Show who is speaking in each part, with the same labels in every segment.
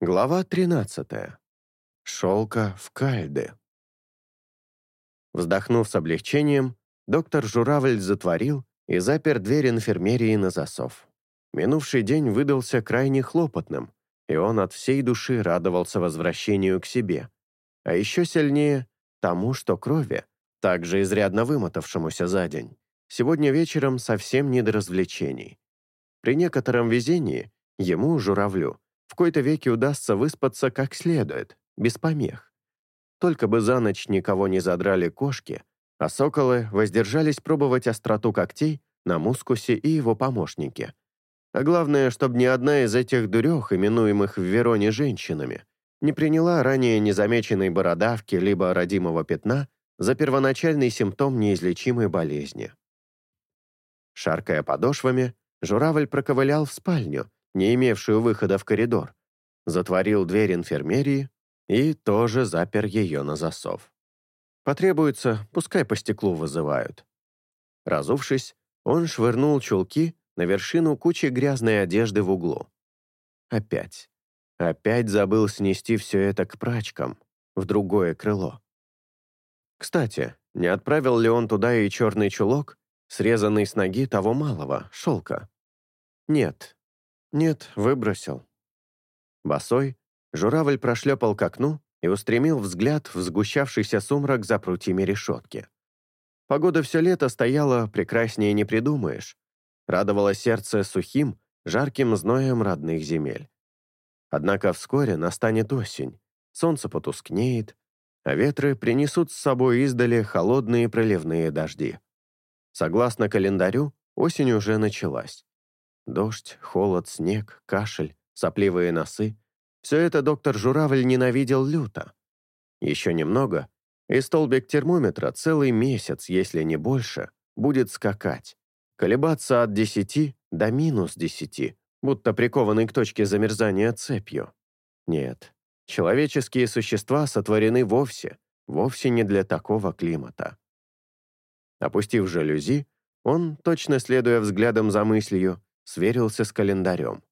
Speaker 1: Глава 13. Шелка в кальды. Вздохнув с облегчением, доктор Журавль затворил и запер дверь инфермерии на засов. Минувший день выдался крайне хлопотным, и он от всей души радовался возвращению к себе, а еще сильнее тому, что крови, также изрядно вымотавшемуся за день, сегодня вечером совсем не до развлечений. При некотором везении ему, Журавлю, в кои-то веки удастся выспаться как следует, без помех. Только бы за ночь никого не задрали кошки, а соколы воздержались пробовать остроту когтей на мускусе и его помощнике. А главное, чтобы ни одна из этих дурех, именуемых в Вероне женщинами, не приняла ранее незамеченной бородавки либо родимого пятна за первоначальный симптом неизлечимой болезни. Шаркая подошвами, журавль проковылял в спальню, не имевшую выхода в коридор, затворил дверь инфермерии и тоже запер ее на засов. Потребуется, пускай по стеклу вызывают. Разувшись, он швырнул чулки на вершину кучи грязной одежды в углу. Опять. Опять забыл снести все это к прачкам, в другое крыло. Кстати, не отправил ли он туда и черный чулок, срезанный с ноги того малого, шелка? Нет, «Нет, выбросил». Босой, журавль прошлепал к окну и устремил взгляд в сгущавшийся сумрак за прутьями решетки. Погода все лето стояла, прекраснее не придумаешь. Радовало сердце сухим, жарким зноем родных земель. Однако вскоре настанет осень, солнце потускнеет, а ветры принесут с собой издали холодные проливные дожди. Согласно календарю, осень уже началась. Дождь, холод, снег, кашель, сопливые носы — все это доктор Журавль ненавидел люто. Еще немного, и столбик термометра целый месяц, если не больше, будет скакать, колебаться от 10 до минус 10, будто прикованный к точке замерзания цепью. Нет, человеческие существа сотворены вовсе, вовсе не для такого климата. Опустив жалюзи, он, точно следуя взглядом за мыслью, сверился с календарем.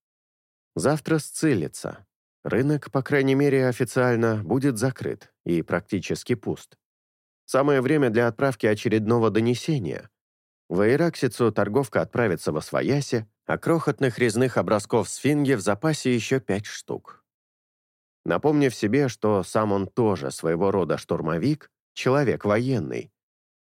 Speaker 1: Завтра сцелится. Рынок, по крайней мере, официально будет закрыт и практически пуст. Самое время для отправки очередного донесения. В Айраксицу торговка отправится во Своясе, а крохотных резных образков сфинги в запасе еще пять штук. Напомнив себе, что сам он тоже своего рода штурмовик, человек военный,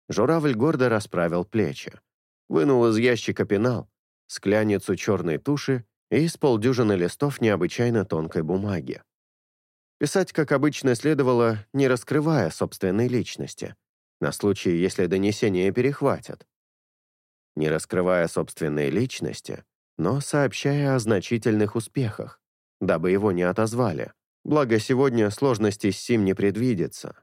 Speaker 1: журавль гордо расправил плечи, вынул из ящика пенал, скляницу черной туши и с полдюжины листов необычайно тонкой бумаги. Писать, как обычно, следовало, не раскрывая собственной личности, на случай, если донесения перехватят. Не раскрывая собственной личности, но сообщая о значительных успехах, дабы его не отозвали, благо сегодня сложностей с сим не предвидится.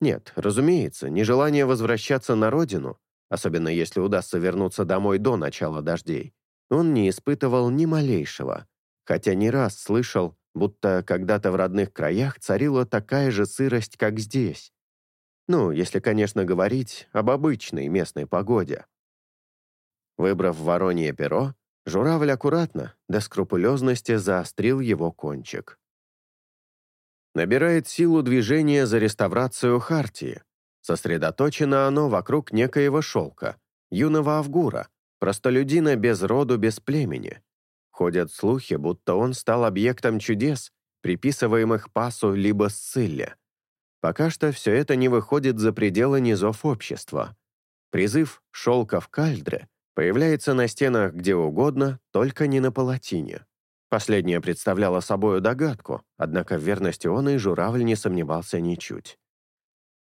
Speaker 1: Нет, разумеется, нежелание возвращаться на родину особенно если удастся вернуться домой до начала дождей, он не испытывал ни малейшего, хотя не раз слышал, будто когда-то в родных краях царила такая же сырость, как здесь. Ну, если, конечно, говорить об обычной местной погоде. Выбрав воронье перо, журавль аккуратно, до скрупулезности заострил его кончик. Набирает силу движения за реставрацию Хартии, Сосредоточено оно вокруг некоего шелка, юного Авгура, простолюдина без роду, без племени. Ходят слухи, будто он стал объектом чудес, приписываемых Пасу либо Сцилле. Пока что все это не выходит за пределы низов общества. Призыв «шелка в кальдре» появляется на стенах где угодно, только не на палатине. Последнее представляло собою догадку, однако в верности он и журавль не сомневался ничуть.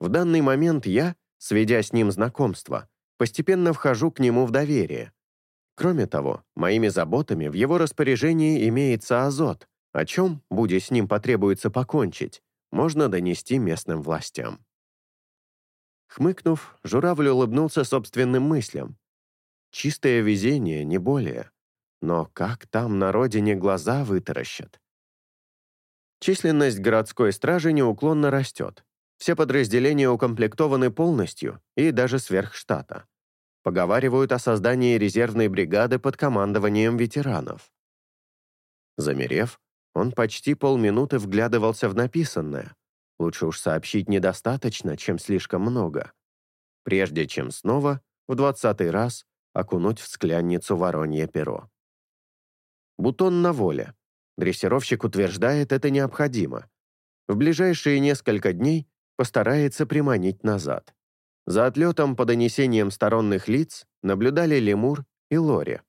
Speaker 1: В данный момент я, сведя с ним знакомство, постепенно вхожу к нему в доверие. Кроме того, моими заботами в его распоряжении имеется азот, о чем, будя с ним потребуется покончить, можно донести местным властям. Хмыкнув, журавль улыбнулся собственным мыслям. Чистое везение, не более. Но как там на родине глаза вытаращат? Численность городской стражи неуклонно растет. Все подразделения укомплектованы полностью и даже сверх штата. Поговаривают о создании резервной бригады под командованием ветеранов. Замерев, Он почти полминуты вглядывался в написанное. Лучше уж сообщить недостаточно, чем слишком много. Прежде чем снова, в двадцатый раз, окунуть в склянницу воронье перо. Бутон на воле. Дрессировщик утверждает, это необходимо. В ближайшие несколько дней постарается приманить назад. За отлетом по донесениям сторонних лиц наблюдали Лемур и Лори.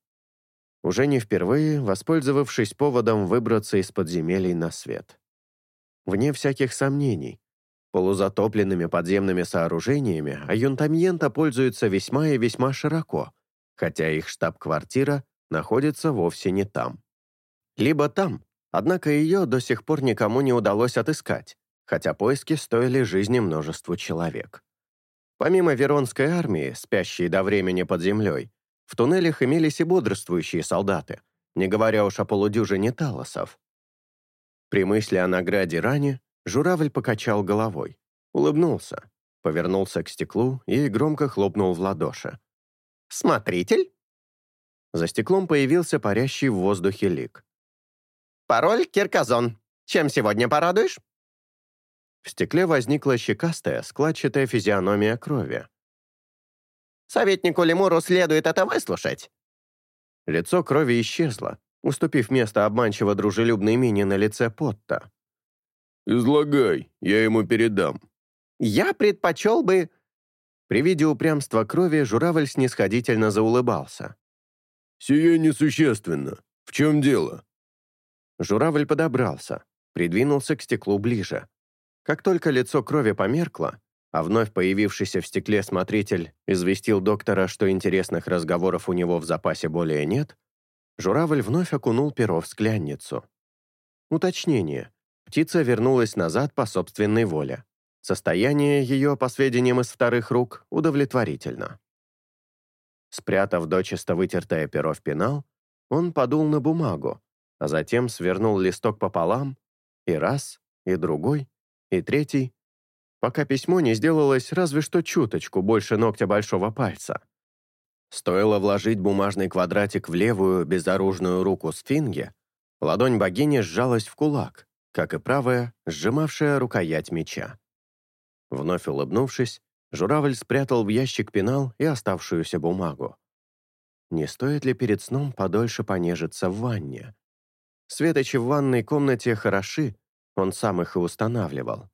Speaker 1: Уже не впервые, воспользовавшись поводом выбраться из подземелий на свет. Вне всяких сомнений, полузатопленными подземными сооружениями Аюнтамьента пользуется весьма и весьма широко, хотя их штаб-квартира находится вовсе не там. Либо там, однако ее до сих пор никому не удалось отыскать, хотя поиски стоили жизни множеству человек. Помимо Веронской армии, спящей до времени под землей, в туннелях имелись и бодрствующие солдаты, не говоря уж о полудюжине талосов. При мысли о награде ране журавль покачал головой, улыбнулся, повернулся к стеклу и громко хлопнул в ладоши. «Смотритель?» За стеклом появился парящий в воздухе лик. «Пароль Кирказон. Чем сегодня порадуешь?» В стекле возникла щекастая, складчатая физиономия крови. «Советнику Лемуру следует это выслушать». Лицо крови исчезло, уступив место обманчиво дружелюбной мине на лице Потта.
Speaker 2: «Излагай, я ему передам».
Speaker 1: «Я предпочел бы...» При виде упрямства крови журавль снисходительно заулыбался.
Speaker 2: «Сие несущественно. В чем дело?»
Speaker 1: Журавль подобрался, придвинулся к стеклу ближе. Как только лицо крови померкло, а вновь появившийся в стекле смотритель известил доктора, что интересных разговоров у него в запасе более нет, журавль вновь окунул перо в склянницу. Уточнение. Птица вернулась назад по собственной воле. Состояние ее, по сведениям из вторых рук, удовлетворительно. Спрятав дочисто вытертое перо в пенал, он подул на бумагу, а затем свернул листок пополам, и раз, и другой, и третий, пока письмо не сделалось разве что чуточку больше ногтя большого пальца. Стоило вложить бумажный квадратик в левую безоружную руку сфинги, ладонь богини сжалась в кулак, как и правая, сжимавшая рукоять меча. Вновь улыбнувшись, журавль спрятал в ящик пенал и оставшуюся бумагу. Не стоит ли перед сном подольше понежиться в ванне? Светочи в ванной комнате хороши, он сам их и устанавливал.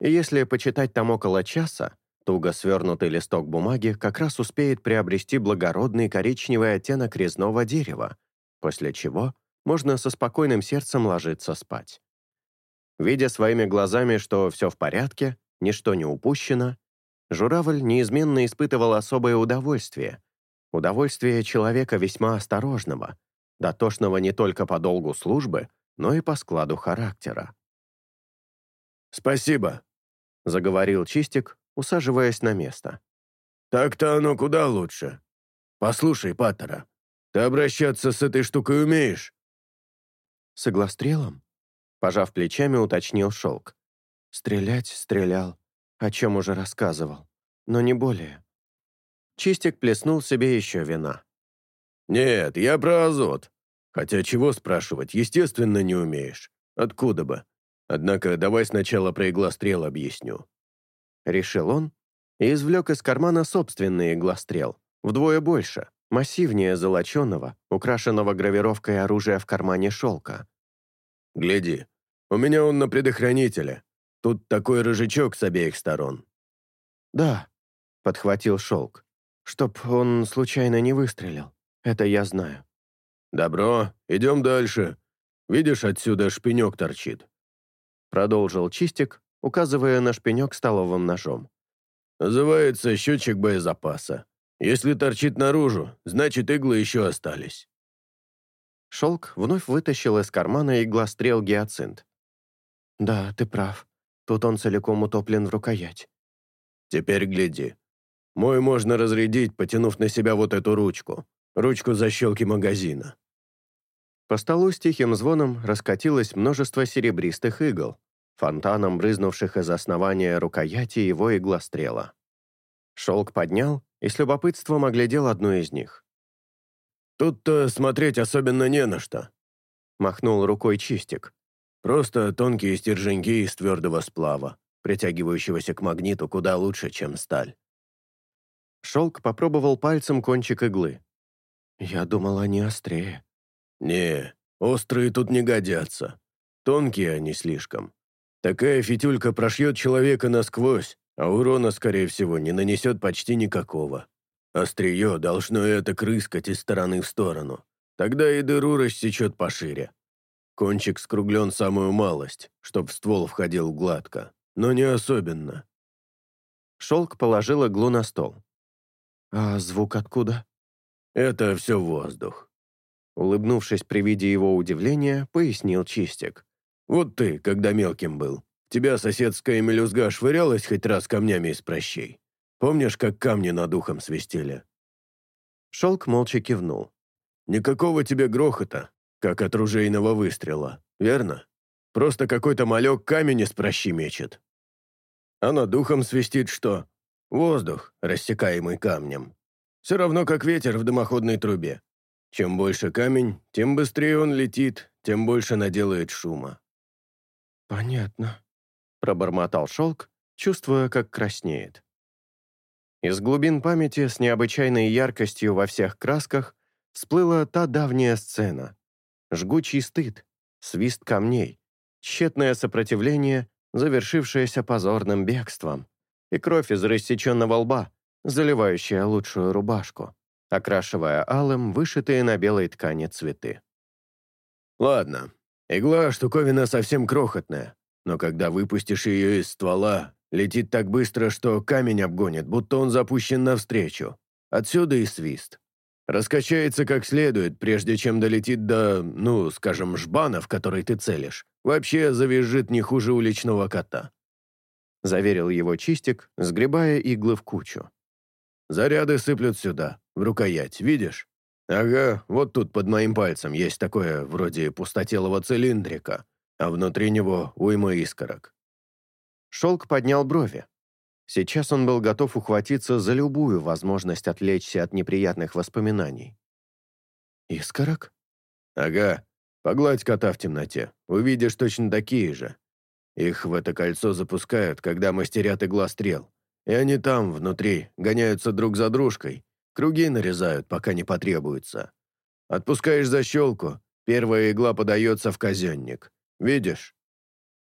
Speaker 1: Если почитать там около часа, туго свернутый листок бумаги как раз успеет приобрести благородный коричневый оттенок резного дерева, после чего можно со спокойным сердцем ложиться спать. Видя своими глазами, что все в порядке, ничто не упущено, журавль неизменно испытывал особое удовольствие. Удовольствие человека весьма осторожного, дотошного не только по долгу службы, но и по складу характера.
Speaker 2: «Спасибо», — заговорил Чистик, усаживаясь на место. «Так-то оно куда лучше. Послушай, Паттера, ты обращаться с этой штукой умеешь?»
Speaker 1: «С иглострелом?» Пожав плечами, уточнил Шелк. «Стрелять стрелял, о чем уже рассказывал, но не более». Чистик плеснул себе еще вина.
Speaker 2: «Нет, я про азот. Хотя чего спрашивать, естественно, не умеешь. Откуда бы? Однако давай сначала про иглострел объясню».
Speaker 1: Решил он и извлек из кармана собственный иглострел, вдвое больше, массивнее золоченого, украшенного гравировкой оружия в кармане шелка.
Speaker 2: «Гляди, у меня он на предохранителе. Тут такой рыжачок с обеих сторон».
Speaker 1: «Да», — подхватил шелк, «чтоб он случайно не выстрелил. Это я знаю».
Speaker 2: «Добро, идем дальше. Видишь, отсюда шпинек торчит.
Speaker 1: Продолжил Чистик, указывая на шпинек столовым ножом.
Speaker 2: «Называется счетчик боезапаса. Если торчит наружу, значит иглы еще остались».
Speaker 1: Шелк вновь вытащил из кармана иглострел гиацинт. «Да, ты прав. Тут он целиком утоплен в рукоять».
Speaker 2: «Теперь гляди. Мой можно разрядить, потянув на себя вот эту ручку. Ручку защелки магазина».
Speaker 1: По столу с тихим звоном раскатилось множество серебристых игл, фонтаном брызнувших из основания рукояти его иглострела. Шелк поднял и с любопытством оглядел одну из них.
Speaker 2: «Тут-то смотреть особенно не на что», —
Speaker 1: махнул рукой Чистик.
Speaker 2: Просто тонкие стерженьки из твердого сплава, притягивающегося к магниту куда лучше, чем сталь.
Speaker 1: Шелк попробовал пальцем кончик иглы. «Я думал, они острее».
Speaker 2: «Не, острые тут не годятся. Тонкие они слишком. Такая фитюлька прошьет человека насквозь, а урона, скорее всего, не нанесет почти никакого. Острие должно это крыскать из стороны в сторону. Тогда и дыру рассечет пошире. Кончик скруглен самую малость, чтоб в ствол входил гладко, но не особенно.
Speaker 1: Шелк положил иглу на стол. «А звук откуда?»
Speaker 2: «Это все воздух».
Speaker 1: Улыбнувшись при виде его удивления, пояснил Чистик.
Speaker 2: «Вот ты, когда мелким был, тебя соседская мелюзга швырялась хоть раз камнями из прощей. Помнишь, как камни над ухом свистели?»
Speaker 1: Шелк молча кивнул.
Speaker 2: «Никакого тебе грохота, как от ружейного выстрела, верно? Просто какой-то малек камень из прощи мечет. А над духом свистит что? Воздух, рассекаемый камнем. Все равно, как ветер в дымоходной трубе. Чем больше камень, тем быстрее он летит, тем больше наделает шума.
Speaker 1: «Понятно», — пробормотал шелк, чувствуя, как краснеет. Из глубин памяти с необычайной яркостью во всех красках всплыла та давняя сцена, жгучий стыд, свист камней, тщетное сопротивление, завершившееся позорным бегством, и кровь из рассеченного лба, заливающая лучшую рубашку, окрашивая алым вышитые на белой ткани цветы.
Speaker 2: «Ладно, игла штуковина совсем крохотная, но когда выпустишь ее из ствола, летит так быстро, что камень обгонит, будто он запущен навстречу. Отсюда и свист. Раскачается как следует, прежде чем долетит до, ну, скажем, жбана, в который ты целишь. Вообще завизжит не хуже уличного кота.
Speaker 1: Заверил его Чистик, сгребая иглы в кучу.
Speaker 2: Заряды сыплют сюда, в рукоять, видишь? Ага, вот тут под моим пальцем есть такое, вроде пустотелого цилиндрика, а внутри него уйма искорок.
Speaker 1: Шелк поднял брови. Сейчас он был готов ухватиться за любую возможность отвлечься от неприятных воспоминаний. «Искорок?»
Speaker 2: «Ага. Погладь кота в темноте. Увидишь точно такие же. Их в это кольцо запускают, когда мастерят иглострел. И они там, внутри, гоняются друг за дружкой. Круги нарезают, пока не потребуется. Отпускаешь защелку, первая игла подается в казенник. Видишь?»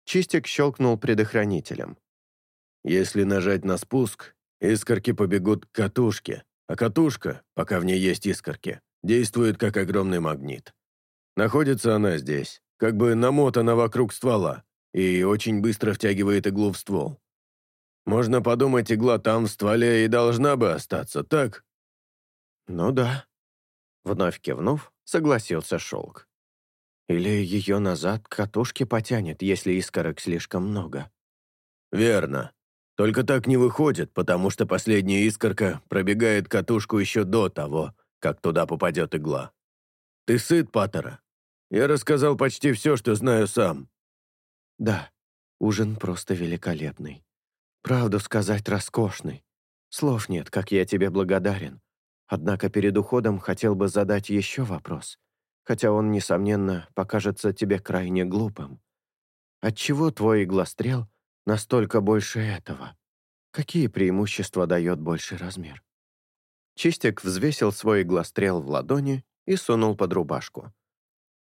Speaker 1: Чистик щелкнул предохранителем.
Speaker 2: Если нажать на спуск, искорки побегут к катушке, а катушка, пока в ней есть искорки, действует как огромный магнит. Находится она здесь, как бы намотана вокруг ствола, и очень быстро втягивает иглу в ствол. Можно подумать, игла там в стволе и должна бы остаться, так?
Speaker 1: Ну да. Вновь кивнув, согласился Шелк. Или ее назад к катушке потянет, если искорок слишком много.
Speaker 2: Верно. Только так не выходит, потому что последняя искорка пробегает катушку еще до того, как туда попадет игла. Ты сыт, Паттера? Я рассказал почти все, что знаю сам.
Speaker 1: Да, ужин просто великолепный. Правду сказать, роскошный. Слов нет, как я тебе благодарен. Однако перед уходом хотел бы задать еще вопрос, хотя он, несомненно, покажется тебе крайне глупым. Отчего твой иглострел — настолько больше этого? Какие преимущества дает больший размер? Чистик взвесил свой иглострел в ладони и сунул под рубашку.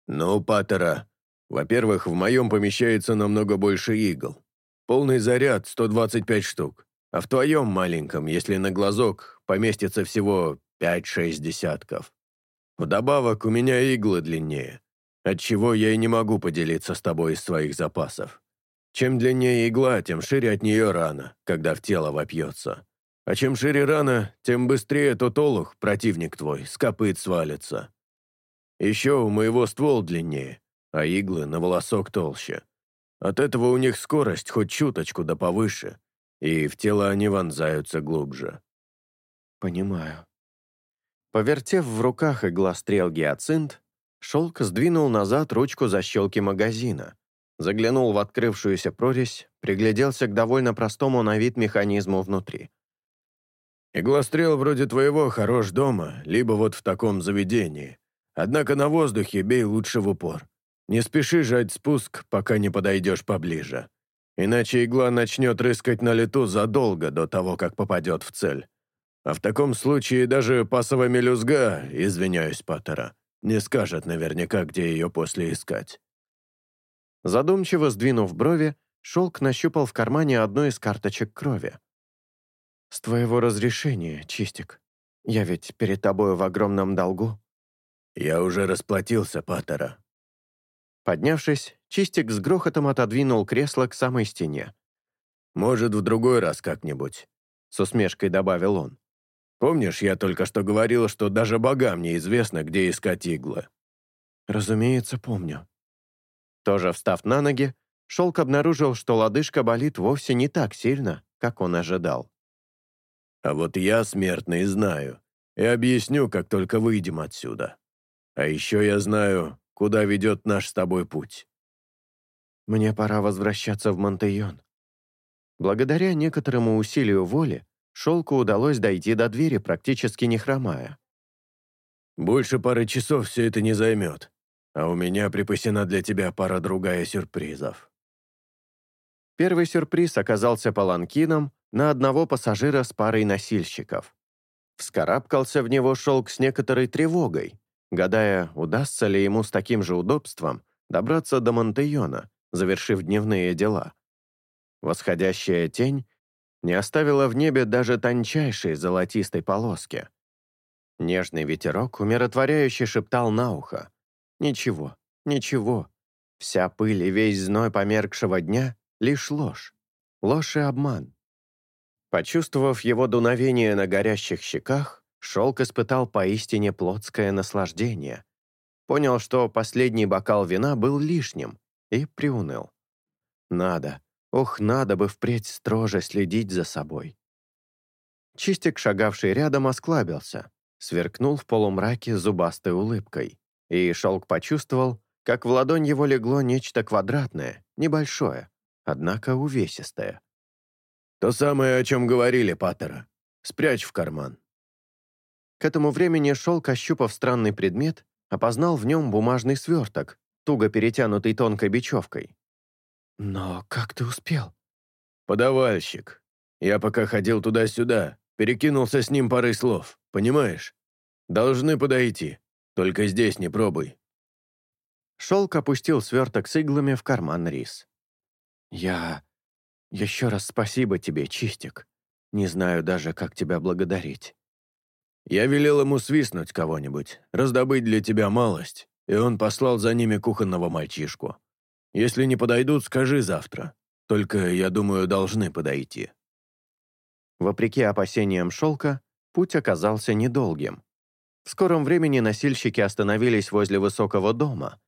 Speaker 2: «Ну, Паттера, во-первых, в моем помещается намного больше игл. Полный заряд — 125 штук. А в твоем маленьком, если на глазок, поместится всего 5-6 десятков. Вдобавок, у меня иглы длиннее, отчего я и не могу поделиться с тобой из своих запасов. Чем длиннее игла, тем шире от нее рана, когда в тело вопьется. А чем шире рана, тем быстрее тот олух, противник твой, с копыт свалится. Еще у моего ствол длиннее, а иглы на волосок толще. От этого у них скорость хоть чуточку да повыше, и в тело они вонзаются глубже.
Speaker 1: Понимаю. Повертев в руках иглострел гиацинт, Шелк сдвинул назад ручку защелки магазина, Заглянул в открывшуюся прорезь, пригляделся к довольно простому на вид механизму внутри.
Speaker 2: «Иглострел вроде твоего хорош дома, либо вот в таком заведении. Однако на воздухе бей лучше в упор. Не спеши жать спуск, пока не подойдешь поближе. Иначе игла начнет рыскать на лету задолго до того, как попадет в цель. А в таком случае даже пасовая мелюзга, извиняюсь, Паттера, не скажет наверняка, где ее после искать.
Speaker 1: Задумчиво сдвинув брови, Шелк нащупал в кармане одну из карточек крови. «С твоего разрешения, Чистик. Я ведь перед тобой в огромном долгу».
Speaker 2: «Я уже расплатился, Паттера».
Speaker 1: Поднявшись, Чистик с грохотом отодвинул кресло к самой стене.
Speaker 2: «Может, в другой раз как-нибудь», — с усмешкой добавил он. Помнишь, я только что говорил, что даже богам неизвестно, где искать иглы?»
Speaker 1: «Разумеется, помню». Тоже встав на ноги, Шелк обнаружил, что лодыжка болит вовсе не так сильно, как он ожидал.
Speaker 2: «А вот я, смертный, знаю, и объясню, как только выйдем отсюда. А еще я знаю, куда ведет наш с тобой путь».
Speaker 1: «Мне пора возвращаться в Монтейон». Благодаря некоторому усилию воли, Шелку удалось дойти до двери, практически не хромая.
Speaker 2: «Больше пары часов все это не займет, а у меня припасена для тебя пара другая сюрпризов».
Speaker 1: Первый сюрприз оказался паланкином на одного пассажира с парой носильщиков. Вскарабкался в него шелк с некоторой тревогой, гадая, удастся ли ему с таким же удобством добраться до Монтейона, завершив дневные дела. Восходящая тень не оставила в небе даже тончайшей золотистой полоски. Нежный ветерок умиротворяюще шептал на ухо. «Ничего, ничего. Вся пыль и весь зной померкшего дня — лишь ложь. Ложь и обман». Почувствовав его дуновение на горящих щеках, шелк испытал поистине плотское наслаждение. Понял, что последний бокал вина был лишним, и приуныл. «Надо, Ох, надо бы впредь строже следить за собой. Чистик, шагавший рядом, осклабился, сверкнул в полумраке зубастой улыбкой, и Шелк почувствовал, как в ладонь его легло нечто квадратное, небольшое, однако увесистое.
Speaker 2: «То самое, о чем говорили, Паттера. Спрячь в карман».
Speaker 1: К этому времени Шелк, ощупав странный предмет, опознал в нем бумажный сверток, туго перетянутый тонкой бечевкой. «Но как ты успел?»
Speaker 2: «Подавальщик. Я пока ходил туда-сюда, перекинулся с ним парой слов, понимаешь? Должны подойти. Только здесь не пробуй».
Speaker 1: Шелк опустил сверток с иглами в карман рис. «Я... Еще раз спасибо тебе, Чистик. Не знаю даже, как тебя благодарить».
Speaker 2: Я велел ему свистнуть кого-нибудь, раздобыть для тебя малость, и он послал за ними кухонного мальчишку. Если не подойдут, скажи завтра. Только, я думаю, должны подойти».
Speaker 1: Вопреки опасениям шелка, путь оказался недолгим. В скором времени носильщики остановились возле высокого дома.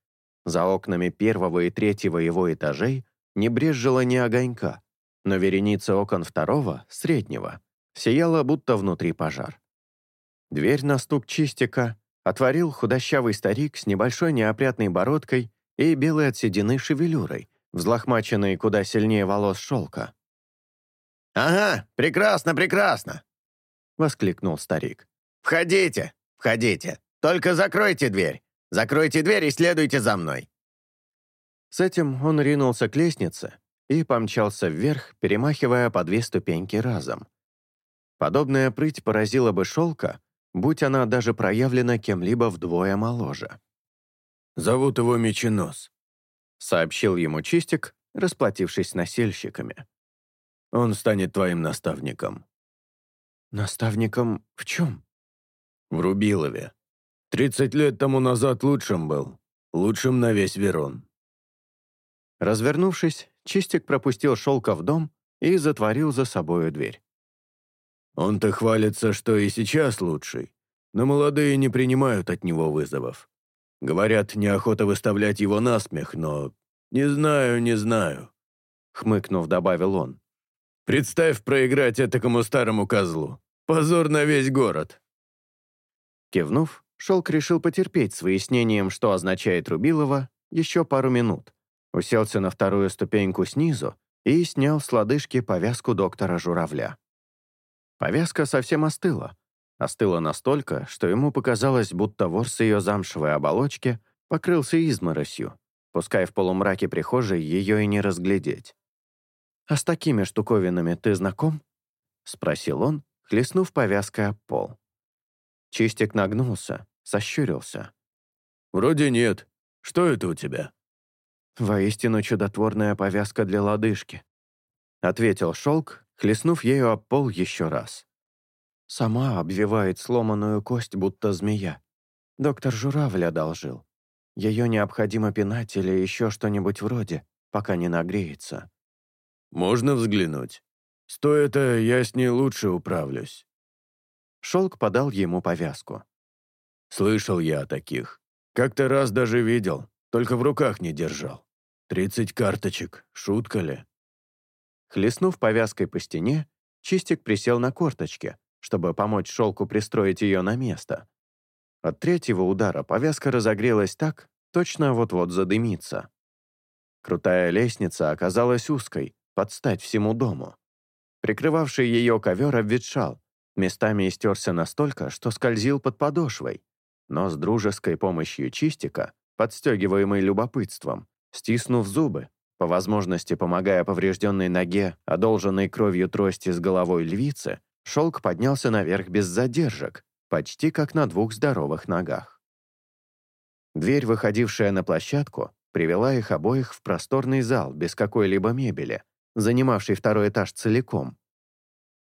Speaker 1: За окнами первого и третьего его этажей не брезжило ни огонька, но вереница окон второго, среднего, сияла, будто внутри пожар. Дверь на стук чистика отворил худощавый старик с небольшой неопрятной бородкой и белой от седины шевелюрой, взлохмаченной куда сильнее волос шелка.
Speaker 3: «Ага, прекрасно, прекрасно!» — воскликнул старик. «Входите, входите, только закройте дверь. Закройте дверь и следуйте за мной».
Speaker 1: С этим он ринулся к лестнице и помчался вверх, перемахивая по две ступеньки разом. Подобная прыть поразила бы шелка, будь она даже проявлена кем-либо вдвое моложе.
Speaker 2: «Зовут его Меченос», —
Speaker 1: сообщил ему Чистик, расплатившись с носильщиками.
Speaker 2: «Он станет твоим наставником».
Speaker 1: «Наставником в чем?»
Speaker 2: «В Рубилове. Тридцать лет тому назад лучшим был. Лучшим на весь Верон».
Speaker 1: Развернувшись, Чистик пропустил шелка в дом и затворил за собою дверь.
Speaker 2: «Он-то хвалится, что и сейчас лучший, но молодые не принимают от него вызовов. Говорят, неохота выставлять его на смех, но... Не знаю, не знаю», — хмыкнув, добавил он. «Представь проиграть этакому старому козлу. Позор на весь город».
Speaker 1: Кивнув, Шелк решил потерпеть с выяснением, что означает Рубилова, еще пару минут. Уселся на вторую ступеньку снизу и снял с лодыжки повязку доктора Журавля. Повязка совсем остыла, Остыла настолько, что ему показалось, будто ворс ее замшевой оболочки покрылся изморосью, Пускай в полумраке прихожей ее и не разглядеть. «А с такими штуковинами ты знаком?» — спросил он, хлестнув повязкой об пол. Чистик нагнулся, сощурился.
Speaker 2: «Вроде нет. Что это у тебя?»
Speaker 1: «Воистину чудотворная повязка для лодыжки», — ответил шелк, хлестнув ею об пол еще раз. «Сама обвивает сломанную кость, будто змея. Доктор Журавль одолжил. Ее необходимо пинать или еще что-нибудь вроде, пока не нагреется».
Speaker 2: «Можно взглянуть? Стоит это, я с ней лучше управлюсь».
Speaker 1: Шелк подал ему повязку.
Speaker 2: «Слышал я о таких. Как-то раз даже видел, только в руках не держал. Тридцать карточек, шутка ли?»
Speaker 1: Хлестнув повязкой по стене, Чистик присел на корточки, чтобы помочь шелку пристроить ее на место. От третьего удара повязка разогрелась так, точно вот-вот задымится. Крутая лестница оказалась узкой, под стать всему дому. Прикрывавший ее ковер обветшал, местами истерся настолько, что скользил под подошвой, но с дружеской помощью чистика, подстегиваемый любопытством, стиснув зубы, по возможности помогая поврежденной ноге, одолженной кровью трости с головой львицы, шелк поднялся наверх без задержек, почти как на двух здоровых ногах. Дверь, выходившая на площадку, привела их обоих в просторный зал без какой-либо мебели, занимавший второй этаж целиком.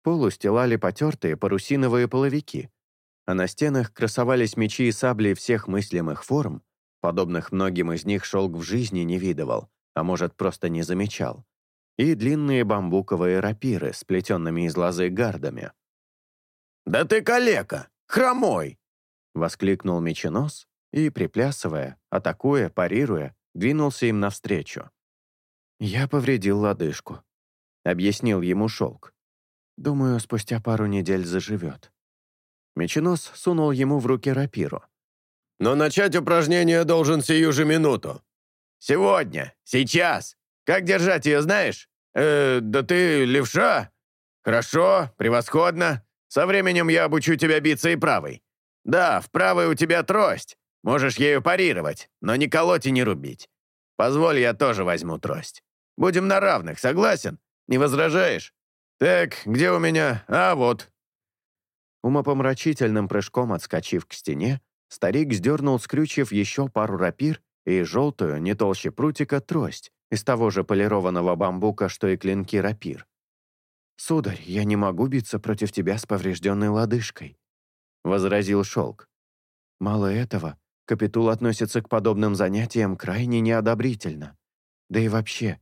Speaker 1: Пол устилали потертые парусиновые половики, а на стенах красовались мечи и сабли всех мыслимых форм, подобных многим из них шелк в жизни не видывал, а может, просто не замечал, и длинные бамбуковые рапиры, сплетенными из лозы гардами.
Speaker 3: «Да ты калека! Хромой!»
Speaker 1: — воскликнул меченос и, приплясывая, атакуя, парируя, двинулся им навстречу. «Я повредил лодыжку», — объяснил ему шелк. «Думаю, спустя пару недель заживет». Меченос сунул ему в руки рапиру.
Speaker 3: «Но начать упражнение должен сию же минуту. Сегодня, сейчас. Как держать ее, знаешь? Э, да ты левша? Хорошо, превосходно. Со временем я обучу тебя биться и правой. Да, в правой у тебя трость. Можешь ею парировать, но не колоть и не рубить. Позволь, я тоже возьму трость. Будем на равных, согласен? Не возражаешь? Так, где у меня? А, вот».
Speaker 1: Умопомрачительным прыжком отскочив к стене, старик сдернул с крючев еще пару рапир и желтую, не толще прутика, трость из того же полированного бамбука, что и клинки рапир. «Сударь, я не могу биться против тебя с поврежденной лодыжкой», — возразил Шелк. «Мало этого, Капитул относится к подобным занятиям крайне неодобрительно. Да и вообще,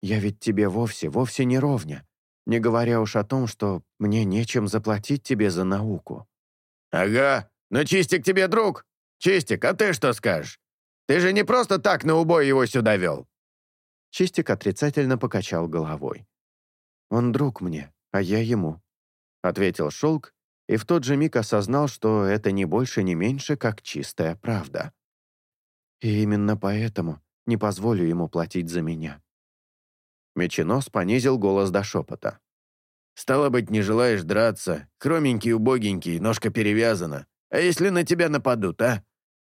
Speaker 1: я ведь тебе вовсе, вовсе не ровня, не говоря уж о том, что мне нечем заплатить тебе за науку».
Speaker 3: «Ага, но Чистик тебе друг. Чистик, а ты что скажешь? Ты же не просто так на убой его сюда вел».
Speaker 1: Чистик отрицательно покачал головой. «Он друг мне, а я ему», — ответил Шелк, и в тот же миг осознал, что это не больше, не меньше, как чистая правда. И именно поэтому не позволю ему платить за меня. Меченос понизил голос до шепота.
Speaker 3: «Стало быть, не желаешь драться, хроменький, убогенький, ножка перевязана. А если на тебя нападут, а?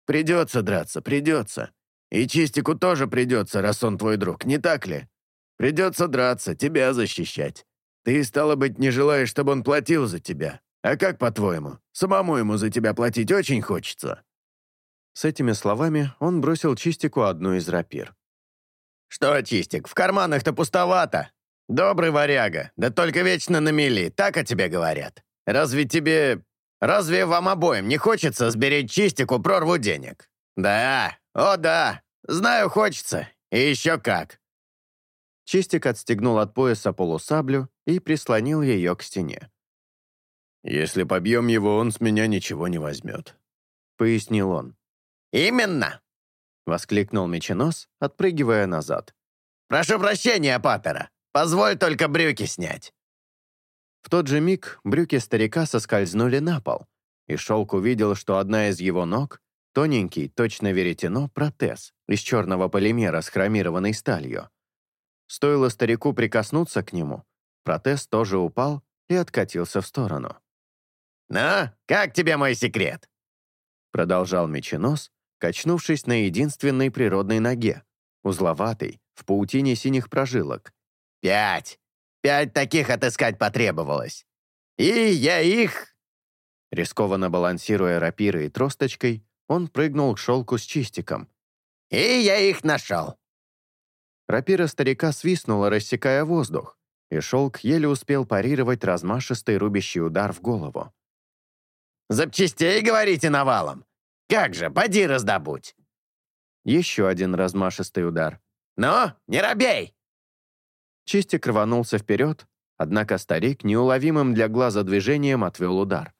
Speaker 3: Придется драться, придется. И Чистику тоже придется, раз он твой друг, не так ли? Придется драться, тебя защищать. Ты, стало быть, не желаешь, чтобы он платил за тебя. А как, по-твоему, самому ему за тебя платить очень хочется?»
Speaker 1: С этими словами он бросил Чистику одну из рапир.
Speaker 3: «Что, Чистик, в карманах-то пустовато? Добрый варяга, да только вечно на мели, так о тебе говорят. Разве тебе Разве вам обоим не хочется сберечь чистику прорву денег? Да, о да, знаю, хочется. И еще как.
Speaker 1: Чистик отстегнул от пояса полусаблю и прислонил ее к стене.
Speaker 2: «Если побьем его, он с меня ничего не возьмет», — пояснил он.
Speaker 3: «Именно!»
Speaker 1: — воскликнул меченос, отпрыгивая назад.
Speaker 3: «Прошу прощения, Паттера. Позволь только брюки снять».
Speaker 1: В тот же миг брюки старика соскользнули на пол, и Шелк увидел, что одна из его ног — тоненький, точно веретено, протез из черного полимера с хромированной сталью. Стоило старику прикоснуться к нему, протез тоже упал и откатился в сторону.
Speaker 3: «Ну, как тебе мой секрет?»
Speaker 1: Продолжал меченос, качнувшись на единственной природной ноге, узловатый, в паутине синих прожилок.
Speaker 3: «Пять! Пять таких отыскать потребовалось! И я их...»
Speaker 1: Рискованно балансируя рапирой и тросточкой, он прыгнул к шелку с чистиком.
Speaker 3: «И я их нашел!»
Speaker 1: Рапира старика свистнула, рассекая воздух, и шелк еле успел парировать размашистый рубящий удар в голову.
Speaker 3: «Запчастей, говорите, навалом? Как же, поди раздобудь!»
Speaker 1: Еще один размашистый удар.
Speaker 3: «Ну, не робей!»
Speaker 1: Чистик рванулся вперед, однако старик неуловимым для глаза движением отвел удар.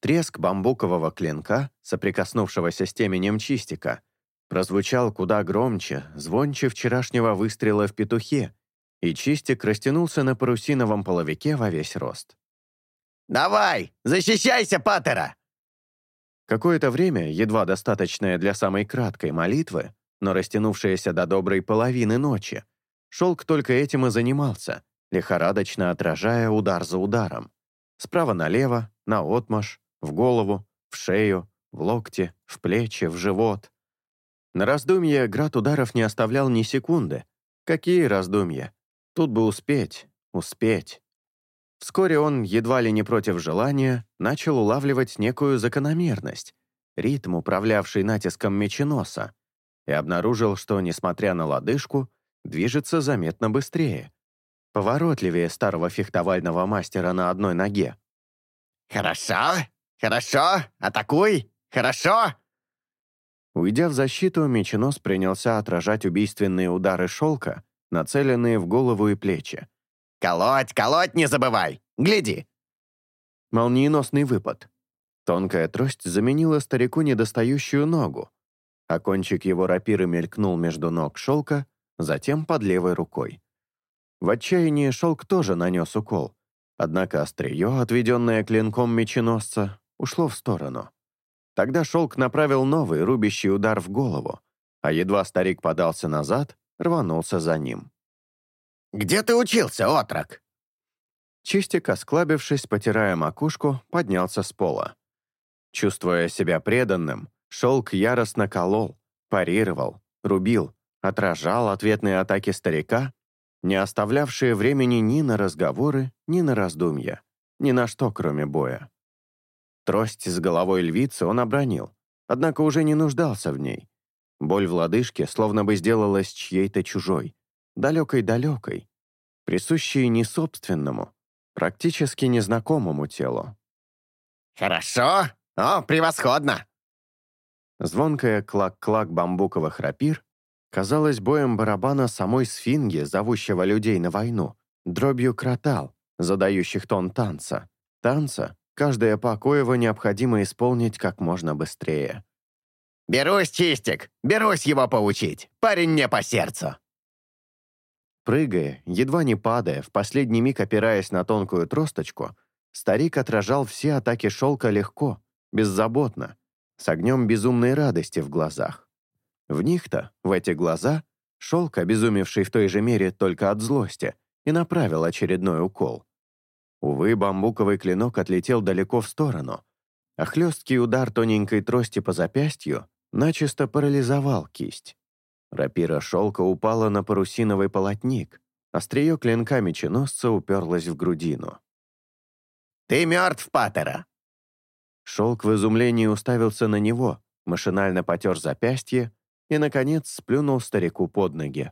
Speaker 1: Треск бамбукового клинка, соприкоснувшегося с теменем чистика, прозвучал куда громче, звонче вчерашнего выстрела в петухе, и чистик растянулся на парусиновом половике во весь рост.
Speaker 3: «Давай, защищайся, Паттера!»
Speaker 1: Какое-то время, едва достаточное для самой краткой молитвы, но растянувшееся до доброй половины ночи, Шелк только этим и занимался, лихорадочно отражая удар за ударом. Справа налево, наотмашь, в голову, в шею, в локти, в плечи, в живот. На раздумье град ударов не оставлял ни секунды. Какие раздумья? Тут бы успеть, успеть. Вскоре он, едва ли не против желания, начал улавливать некую закономерность, ритм, управлявший натиском меченоса, и обнаружил, что, несмотря на лодыжку, движется заметно быстрее, поворотливее старого фехтовального мастера на одной ноге.
Speaker 3: «Хорошо, хорошо, атакуй, хорошо!»
Speaker 1: Уйдя в защиту, меченос принялся отражать убийственные удары шелка, нацеленные в голову и плечи.
Speaker 3: «Колоть, колоть не забывай! Гляди!»
Speaker 1: Молниеносный выпад. Тонкая трость заменила старику недостающую ногу, а кончик его рапиры мелькнул между ног шелка, затем под левой рукой. В отчаянии шелк тоже нанес укол, однако острие, отведенное клинком меченосца, ушло в сторону. Тогда шелк направил новый рубящий удар в голову, а едва старик подался назад, рванулся за ним.
Speaker 3: «Где ты учился, отрок?»
Speaker 1: Чистик, осклабившись, потирая макушку, поднялся с пола. Чувствуя себя преданным, шелк яростно колол, парировал, рубил, отражал ответные атаки старика, не оставлявшие времени ни на разговоры, ни на раздумья, ни на что, кроме боя. Трость с головой львицы он обронил, однако уже не нуждался в ней. Боль в лодыжке словно бы сделалась чьей-то чужой, далекой-далекой, присущей не собственному, практически незнакомому телу.
Speaker 3: «Хорошо! О, превосходно!»
Speaker 1: Звонкая клак-клак бамбуковых рапир казалось боем барабана самой сфинги, зовущего людей на войну, дробью кротал, задающих тон танца. Танца, каждое покоево необходимо исполнить как можно быстрее.
Speaker 3: «Берусь, Чистик, берусь его поучить. Парень мне по сердцу!»
Speaker 1: Прыгая, едва не падая, в последний миг опираясь на тонкую тросточку, старик отражал все атаки шелка легко, беззаботно, с огнем безумной радости в глазах. В них-то, в эти глаза, шелк, обезумевший в той же мере только от злости, и направил очередной укол. Увы, бамбуковый клинок отлетел далеко в сторону, а хлесткий удар тоненькой трости по запястью начисто парализовал кисть. Рапира шелка упала на парусиновый полотник. Острие клинка меченосца уперлось в грудину.
Speaker 3: «Ты мертв, Паттера!»
Speaker 1: Шелк в изумлении уставился на него, машинально потер запястье и, наконец, сплюнул старику под ноги.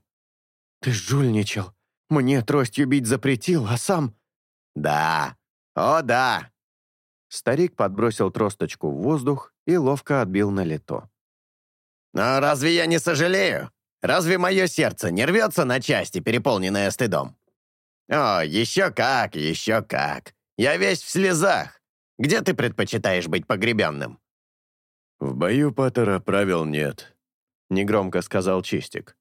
Speaker 1: «Ты жульничал! Мне тростью бить запретил, а сам...»
Speaker 3: «Да! О, да!»
Speaker 1: Старик подбросил тросточку в воздух и ловко отбил на лето.
Speaker 3: «Но разве я не сожалею? Разве мое сердце не рвется на части, переполненное стыдом? О, еще как, еще как. Я весь в слезах. Где ты предпочитаешь быть погребенным?»
Speaker 2: «В бою Паттера правил нет», —
Speaker 1: негромко сказал Чистик.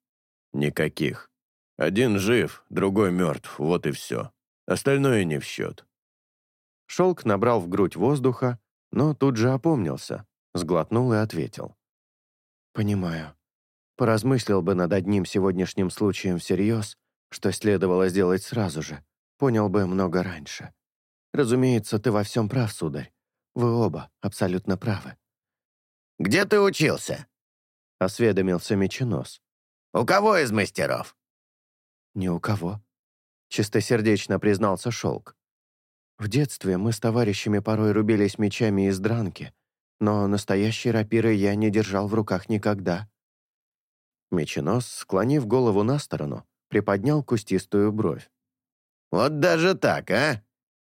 Speaker 2: «Никаких. Один жив, другой мертв, вот и все. Остальное не в счет».
Speaker 1: Шелк набрал в грудь воздуха, но тут же опомнился, сглотнул и ответил. «Понимаю. Поразмыслил бы над одним сегодняшним случаем всерьез, что следовало сделать сразу же. Понял бы много раньше. Разумеется, ты во всем прав, сударь. Вы оба абсолютно правы».
Speaker 3: «Где ты учился?»
Speaker 1: — осведомился меченос.
Speaker 3: У кого из мастеров?»
Speaker 1: «Ни у кого», — чистосердечно признался Шелк. «В детстве мы с товарищами порой рубились мечами из дранки, но настоящей рапиры я не держал в руках никогда». Меченос, склонив голову на сторону, приподнял кустистую бровь.
Speaker 3: «Вот даже так, а?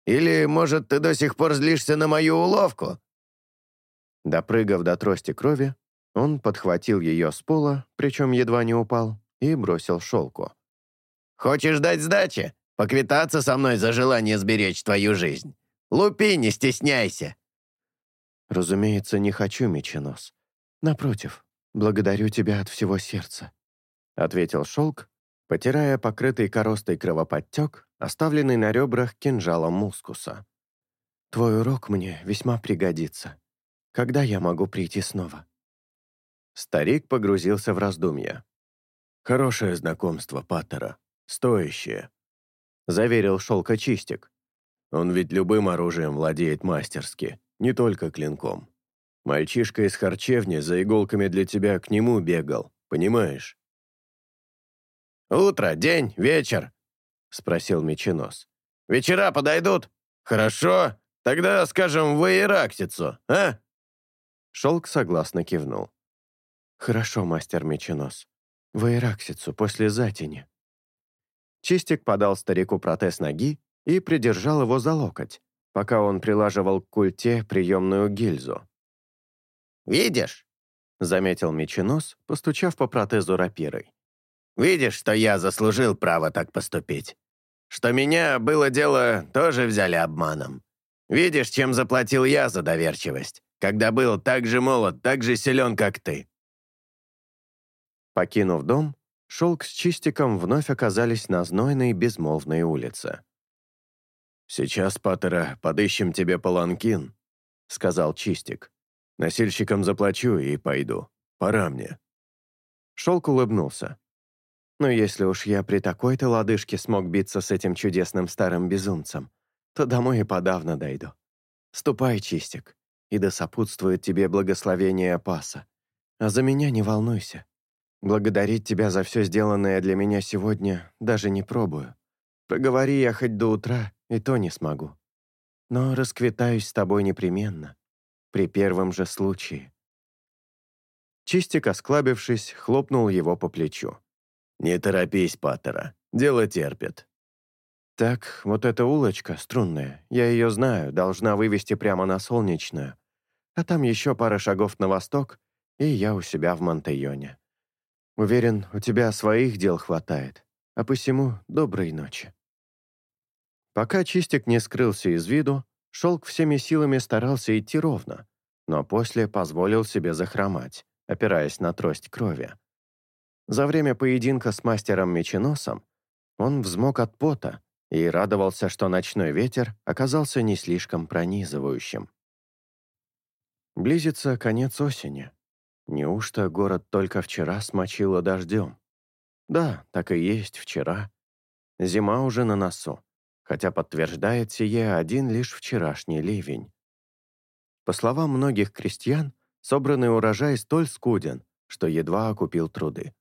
Speaker 3: Или, может, ты до сих пор злишься на мою уловку?»
Speaker 1: Допрыгав до трости крови, он подхватил ее с пола, причем едва не упал, и бросил шелку.
Speaker 3: «Хочешь дать сдачи? Поквитаться со мной за желание сберечь твою жизнь? Лупи, не стесняйся!»
Speaker 1: «Разумеется, не хочу, меченос. Напротив, благодарю тебя от всего сердца», — ответил шелк, потирая покрытый коростой кровоподтек, оставленный на ребрах кинжалом мускуса. «Твой урок мне весьма пригодится. Когда я могу прийти снова?» Старик погрузился в раздумья.
Speaker 2: «Хорошее знакомство, Паттера. Стоящее», —
Speaker 1: заверил шелкочистик.
Speaker 2: «Он ведь любым оружием владеет мастерски, не только клинком. Мальчишка из харчевни за иголками для тебя к нему бегал, понимаешь?»
Speaker 3: «Утро, день, вечер?» — спросил меченос. «Вечера подойдут? Хорошо. Тогда, скажем, в Иерактицу, а?»
Speaker 1: Шелк согласно кивнул. «Хорошо, мастер Меченос. В Ираксицу после затени». Чистик подал старику протез ноги и придержал его за локоть, пока он прилаживал к культе приемную гильзу.
Speaker 3: «Видишь?» — заметил Меченос, постучав по протезу рапирой. «Видишь, что я заслужил право так поступить? Что меня, было дело, тоже взяли обманом. Видишь, чем заплатил я за доверчивость, когда был так же молод, так же силен, как ты?»
Speaker 1: Покинув дом, Шелк с Чистиком вновь оказались на знойной безмолвной улице.
Speaker 2: «Сейчас, Паттера, подыщем тебе паланкин», — сказал Чистик. «Носильщикам заплачу и пойду. Пора мне».
Speaker 1: Шелк улыбнулся. «Но если уж я при такой-то лодыжке смог биться с этим чудесным старым безумцем, то домой и подавно дойду. Ступай, Чистик, и да сопутствует тебе благословение Паса. А за меня не волнуйся. Благодарить тебя за все сделанное для меня сегодня даже не пробую. Проговори я хоть до утра, и то не смогу. Но расквитаюсь с тобой непременно, при первом же случае». Чистик, осклабившись, хлопнул его по плечу.
Speaker 2: «Не торопись, Паттера, дело терпит».
Speaker 1: «Так, вот эта улочка струнная, я ее знаю, должна вывести прямо на Солнечную. А там еще пара шагов на восток, и я у себя в Монтейоне. Уверен, у тебя своих дел хватает, а посему доброй ночи». Пока Чистик не скрылся из виду, Шелк всеми силами старался идти ровно, но после позволил себе захромать, опираясь на трость крови. За время поединка с мастером-меченосом он взмок от пота и радовался, что ночной ветер оказался не слишком пронизывающим. Близится конец осени. Неужто город только вчера смочило дождем? Да, так и есть вчера. Зима уже на носу, хотя подтверждает сие один лишь вчерашний ливень. По словам многих крестьян, собранный урожай столь скуден, что едва окупил труды.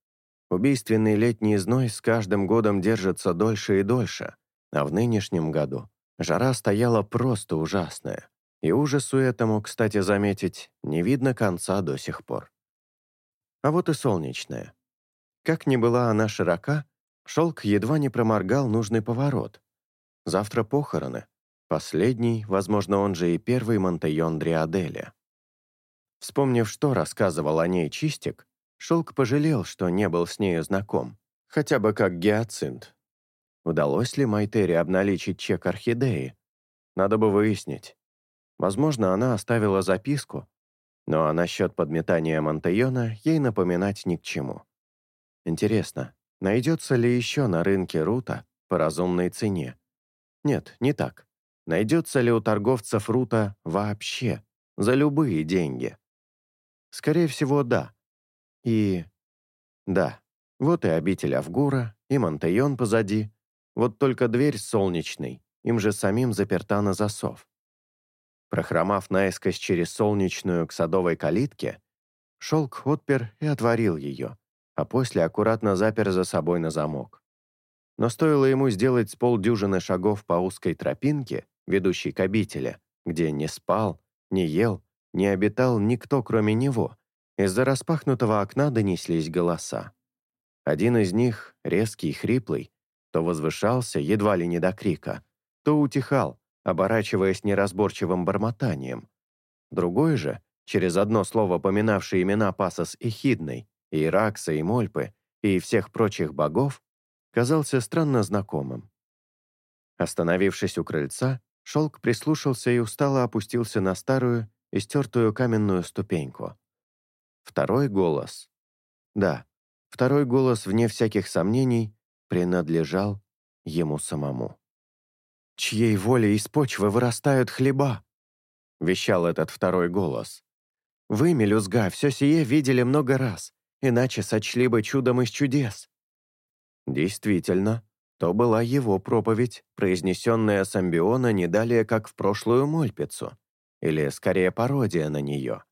Speaker 1: Убийственный летний зной с каждым годом держится дольше и дольше, а в нынешнем году жара стояла просто ужасная. И ужасу этому, кстати заметить, не видно конца до сих пор. А вот и солнечная. Как ни была она широка, шелк едва не проморгал нужный поворот. Завтра похороны. Последний, возможно, он же и первый Монтайон Дриаделя. Вспомнив, что рассказывал о ней Чистик, Шелк пожалел, что не был с нею знаком, хотя бы как гиацинт. Удалось ли Майтере обналичить чек орхидеи? Надо бы выяснить. Возможно, она оставила записку, но насчет подметания Монтайона ей напоминать ни к чему. Интересно, найдется ли еще на рынке рута по разумной цене? Нет, не так. Найдется ли у торговцев рута вообще, за любые деньги? Скорее всего, да. И... Да, вот и обитель Авгура, и Монтайон позади. Вот только дверь солнечной, им же самим заперта на засов. Прохромав наискось через солнечную к садовой калитке, шелк отпер и отворил ее, а после аккуратно запер за собой на замок. Но стоило ему сделать с полдюжины шагов по узкой тропинке, ведущей к обители, где не спал, не ел, не обитал никто, кроме него, из-за распахнутого окна донеслись голоса. Один из них, резкий и хриплый, то возвышался, едва ли не до крика, то утихал, оборачиваясь неразборчивым бормотанием. Другой же, через одно слово поминавший имена Пасос и Хидной, и Иракса, и Мольпы, и всех прочих богов, казался странно знакомым. Остановившись у крыльца, Шелк прислушался и устало опустился на старую, истертую каменную ступеньку. Второй голос. Да, второй голос, вне всяких сомнений, принадлежал ему самому. «Чьей волей из почвы вырастают хлеба?» — вещал этот второй голос. «Вы, мелюзга, все сие видели много раз, иначе сочли бы чудом из чудес». Действительно, то была его проповедь, произнесенная с амбиона не далее, как в прошлую Мольпицу, или, скорее, пародия на нее.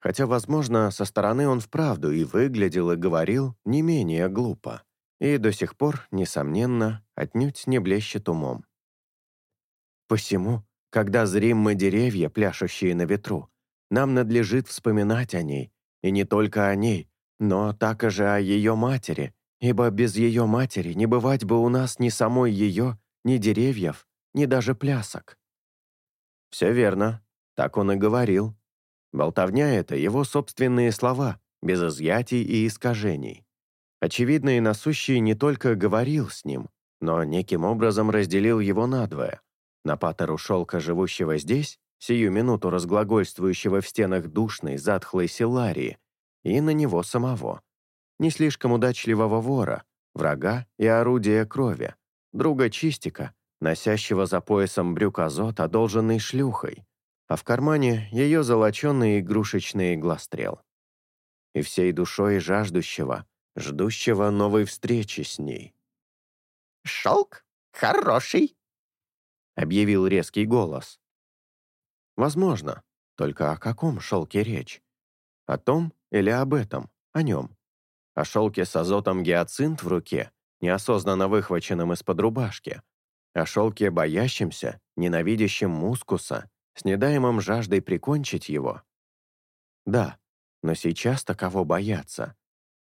Speaker 1: Хотя, возможно, со стороны он вправду и выглядел, и говорил не менее глупо, и до сих пор, несомненно, отнюдь не блещет умом. Посему, когда зрим мы деревья, пляшущие на ветру, нам надлежит вспоминать о ней, и не только о ней, но также о ее матери, ибо без ее матери не бывать бы у нас ни самой ее, ни деревьев, ни даже плясок. Все верно, так он и говорил. Болтовня — это его собственные слова, без изъятий и искажений. Очевидно, и насущий не только говорил с ним, но неким образом разделил его надвое — на патеру шелка, живущего здесь, сию минуту разглагольствующего в стенах душной, затхлой селарии, и на него самого. Не слишком удачливого вора, врага и орудия крови, друга Чистика, носящего за поясом брюк азот, одолженный шлюхой, а в кармане ее золоченый игрушечный иглострел. И всей душой жаждущего, ждущего новой встречи с ней.
Speaker 3: «Шелк хороший»,
Speaker 1: объявил резкий голос. Возможно, только о каком шелке речь? О том или об этом, о нем? О шелке с азотом гиацинт в руке, неосознанно выхваченном из-под рубашки? О шелке боящемся, ненавидящем мускуса, с недаемым жаждой прикончить его? Да, но сейчас-то кого бояться?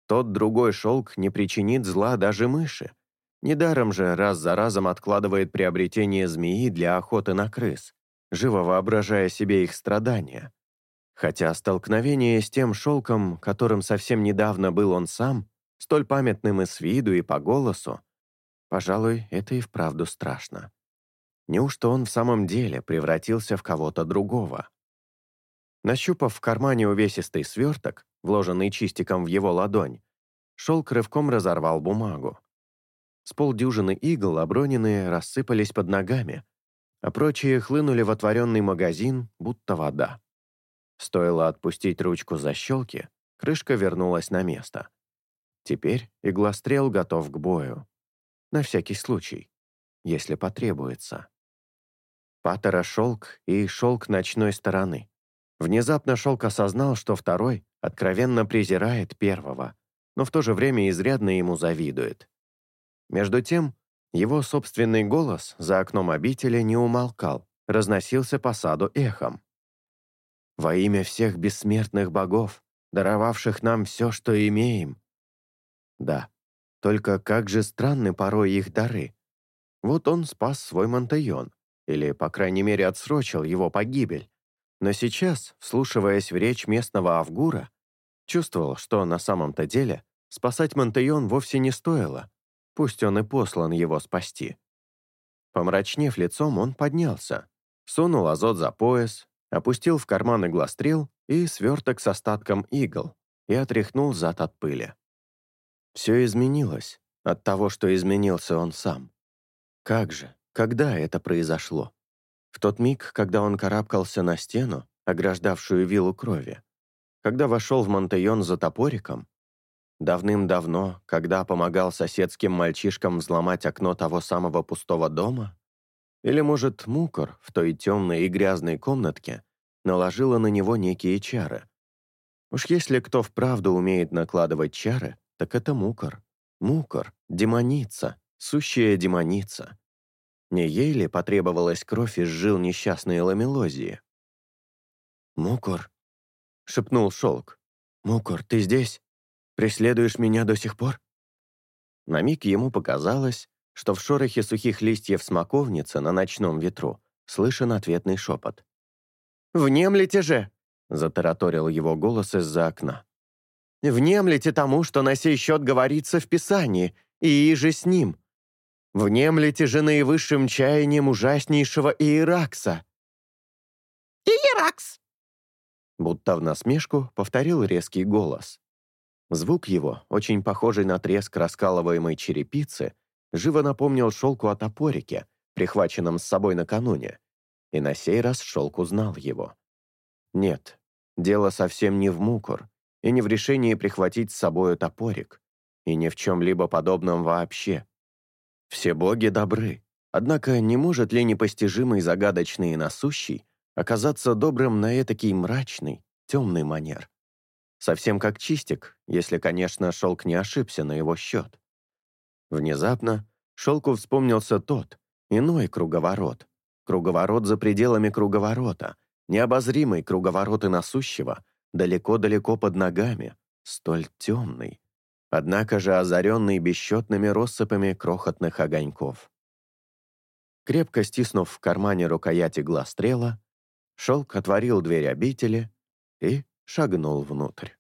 Speaker 1: Тот другой шелк не причинит зла даже мыши, Недаром же раз за разом откладывает приобретение змеи для охоты на крыс, живо воображая себе их страдания. Хотя столкновение с тем шелком, которым совсем недавно был он сам, столь памятным и с виду, и по голосу, пожалуй, это и вправду страшно. Неужто он в самом деле превратился в кого-то другого? Нащупав в кармане увесистый сверток, вложенный чистиком в его ладонь, шелк рывком разорвал бумагу. С полдюжины игл оброненные рассыпались под ногами, а прочие хлынули в отворенный магазин, будто вода. Стоило отпустить ручку защелки, крышка вернулась на место. Теперь иглострел готов к бою. На всякий случай, если потребуется. Паттера шелк и шелк ночной стороны. Внезапно шелк осознал, что второй откровенно презирает первого, но в то же время изрядно ему завидует. Между тем, его собственный голос за окном обители не умолкал, разносился по саду эхом. «Во имя всех бессмертных богов, даровавших нам все, что имеем». Да, только как же странны порой их дары. Вот он спас свой Монтайон, или, по крайней мере, отсрочил его погибель. Но сейчас, вслушиваясь в речь местного Авгура, чувствовал, что на самом-то деле спасать Монтайон вовсе не стоило, Пусть он и послан его спасти. Помрачнев лицом, он поднялся, сунул азот за пояс, опустил в карман иглострел и сверток с остатком игл и отряхнул зад от пыли. Все изменилось от того, что изменился он сам. Как же, когда это произошло? В тот миг, когда он карабкался на стену, ограждавшую виллу крови, когда вошел в Монтейон за топориком, Давным-давно, когда помогал соседским мальчишкам взломать окно того самого пустого дома? Или, может, Мукор в той темной и грязной комнатке наложила на него некие чары? Уж если кто вправду умеет накладывать чары, так это Мукор. Мукор, демоница, сущая демоница. Не ей ли потребовалась кровь из жил несчастной ламелозии? «Мукор», — шепнул Шелк. «Мукор, ты здесь? Преследуешь меня до сих пор?» На миг ему показалось, что в шорохе сухих листьев смоковницы на ночном ветру слышен ответный шепот. «Внемлите же!» — затараторил его голос из-за окна. «Внемлите тому, что на сей счет говорится в Писании, и иже с ним. Внемлите же наивысшим чаянием ужаснейшего Иеракса».
Speaker 4: «Иеракс!»
Speaker 1: Будто в насмешку повторил резкий голос. Звук его, очень похожий на треск раскалываемой черепицы, живо напомнил шелку о топорике, прихваченном с собой накануне, и на сей раз шелк узнал его. Нет, дело совсем не в мукор, и не в решении прихватить с собою топорик, и ни в чем-либо подобном вообще. Все боги добры, однако не может ли непостижимый, загадочный и насущий оказаться добрым на этакий мрачный, темный манер? Совсем как чистик, если, конечно, шелк не ошибся на его счет. Внезапно шелку вспомнился тот, иной круговорот. Круговорот за пределами круговорота, необозримый круговорот и насущего, далеко-далеко под ногами, столь темный, однако же озаренный бесчетными россыпами крохотных огоньков. Крепко стиснув в кармане рукояти глаз стрела, шелк отворил дверь обители и шагнул внутрь.